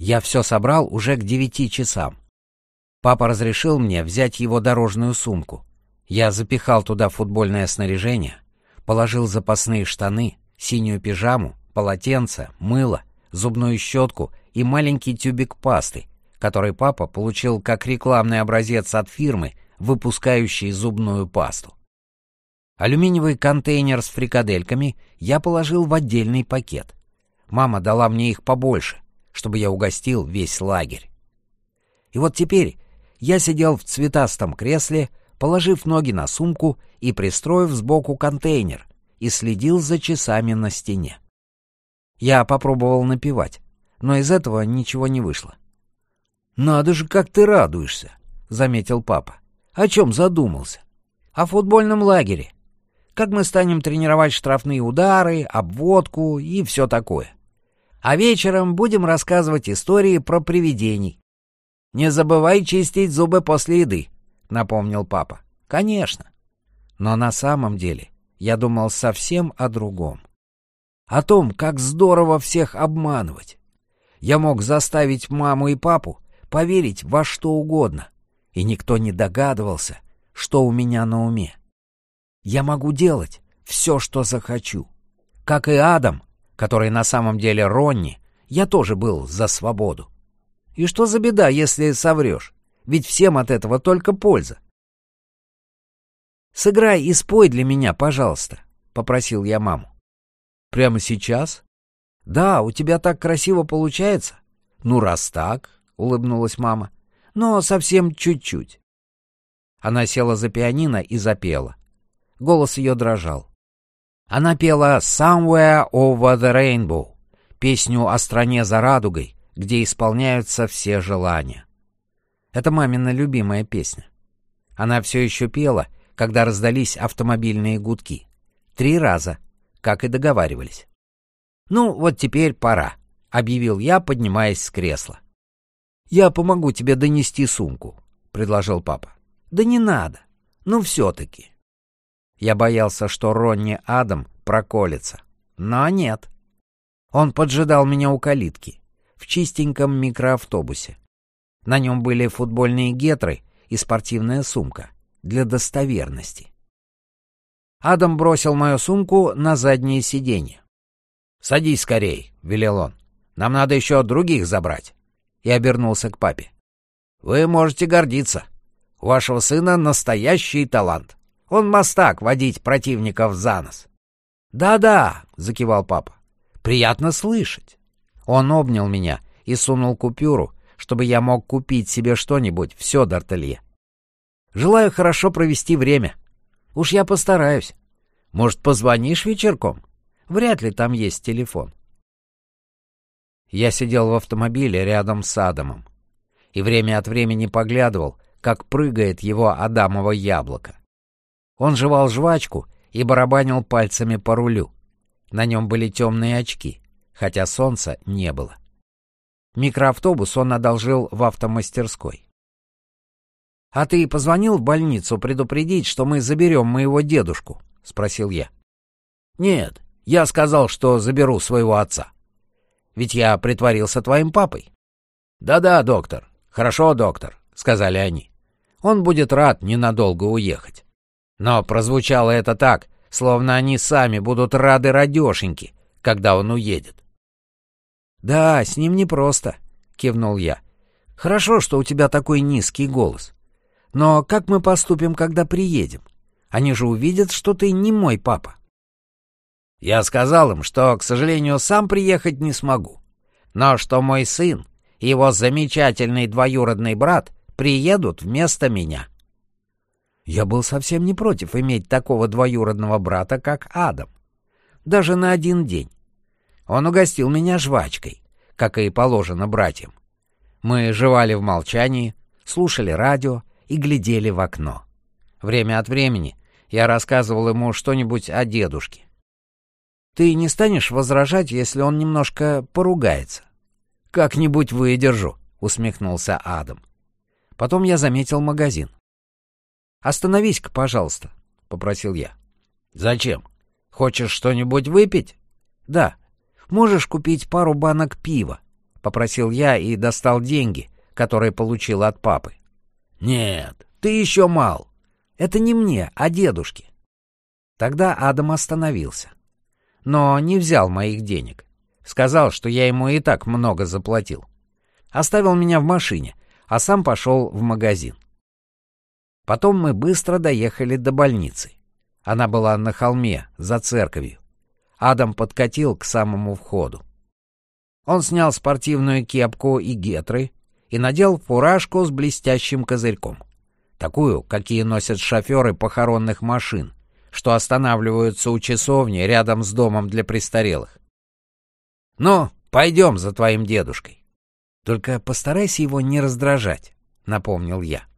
Я все собрал уже к девяти часам. Папа разрешил мне взять его дорожную сумку. Я запихал туда футбольное снаряжение, положил запасные штаны, синюю пижаму, полотенце, мыло, зубную щетку и маленький тюбик пасты, который папа получил как рекламный образец от фирмы, выпускающей зубную пасту. Алюминиевый контейнер с фрикадельками я положил в отдельный пакет. Мама дала мне их побольше, чтобы я угостил весь лагерь. И вот теперь я сидел в цветастом кресле, положив ноги на сумку и пристроив сбоку контейнер, и следил за часами на стене. Я попробовал напевать, но из этого ничего не вышло. «Надо же, как ты радуешься!» — заметил папа. «О чем задумался?» «О футбольном лагере. Как мы станем тренировать штрафные удары, обводку и все такое. А вечером будем рассказывать истории про привидений. «Не забывай чистить зубы после еды», — напомнил папа. «Конечно». Но на самом деле я думал совсем о другом. О том, как здорово всех обманывать. Я мог заставить маму и папу поверить во что угодно, и никто не догадывался, что у меня на уме. Я могу делать все, что захочу. Как и Адам, который на самом деле Ронни, я тоже был за свободу. И что за беда, если соврешь? Ведь всем от этого только польза. «Сыграй и спой для меня, пожалуйста», — попросил я маму. «Прямо сейчас?» «Да, у тебя так красиво получается». «Ну, раз так», — улыбнулась мама, — «но совсем чуть-чуть». Она села за пианино и запела. Голос ее дрожал. Она пела «Somewhere over the rainbow», песню о стране за радугой, где исполняются все желания. Это мамина любимая песня. Она все еще пела, когда раздались автомобильные гудки. Три раза, как и договаривались. «Ну, вот теперь пора», — объявил я, поднимаясь с кресла. «Я помогу тебе донести сумку», — предложил папа. «Да не надо. Ну, все-таки». Я боялся, что Ронни Адам проколется. Но нет. Он поджидал меня у калитки, в чистеньком микроавтобусе. На нем были футбольные гетры и спортивная сумка для достоверности. Адам бросил мою сумку на заднее сиденье. «Садись скорей», — велел он. «Нам надо еще других забрать». И обернулся к папе. «Вы можете гордиться. У вашего сына настоящий талант. Он мастак водить противников за нос. «Да-да», — закивал папа. «Приятно слышать». Он обнял меня и сунул купюру, чтобы я мог купить себе что-нибудь в Сёдартелье. «Желаю хорошо провести время. Уж я постараюсь. Может, позвонишь вечерком? Вряд ли там есть телефон». Я сидел в автомобиле рядом с Адамом и время от времени поглядывал, как прыгает его адамово яблоко. Он жевал жвачку и барабанил пальцами по рулю. На нем были темные очки, хотя солнца не было. Микроавтобус он одолжил в автомастерской. «А ты позвонил в больницу предупредить, что мы заберем моего дедушку?» — спросил я. «Нет, я сказал, что заберу своего отца. Ведь я притворился твоим папой». «Да-да, доктор. Хорошо, доктор», — сказали они. «Он будет рад ненадолго уехать». Но прозвучало это так, словно они сами будут рады радешеньке, когда он уедет. «Да, с ним непросто», — кивнул я. «Хорошо, что у тебя такой низкий голос. Но как мы поступим, когда приедем? Они же увидят, что ты не мой папа». Я сказал им, что, к сожалению, сам приехать не смогу, но что мой сын и его замечательный двоюродный брат приедут вместо меня. Я был совсем не против иметь такого двоюродного брата, как Адам. Даже на один день. Он угостил меня жвачкой, как и положено братьям. Мы жевали в молчании, слушали радио и глядели в окно. Время от времени я рассказывал ему что-нибудь о дедушке. «Ты не станешь возражать, если он немножко поругается?» «Как-нибудь выдержу», — усмехнулся Адам. Потом я заметил магазин. «Остановись-ка, пожалуйста», — попросил я. «Зачем? Хочешь что-нибудь выпить?» «Да. Можешь купить пару банок пива. — попросил я и достал деньги, которые получил от папы. «Нет, ты еще мал. Это не мне, а дедушке». Тогда Адам остановился. Но не взял моих денег. Сказал, что я ему и так много заплатил. Оставил меня в машине, а сам пошел в магазин. Потом мы быстро доехали до больницы. Она была на холме, за церковью. Адам подкатил к самому входу. Он снял спортивную кепку и гетры и надел фуражку с блестящим козырьком. Такую, какие носят шоферы похоронных машин, что останавливаются у часовни рядом с домом для престарелых. «Ну, пойдем за твоим дедушкой. Только постарайся его не раздражать», — напомнил я.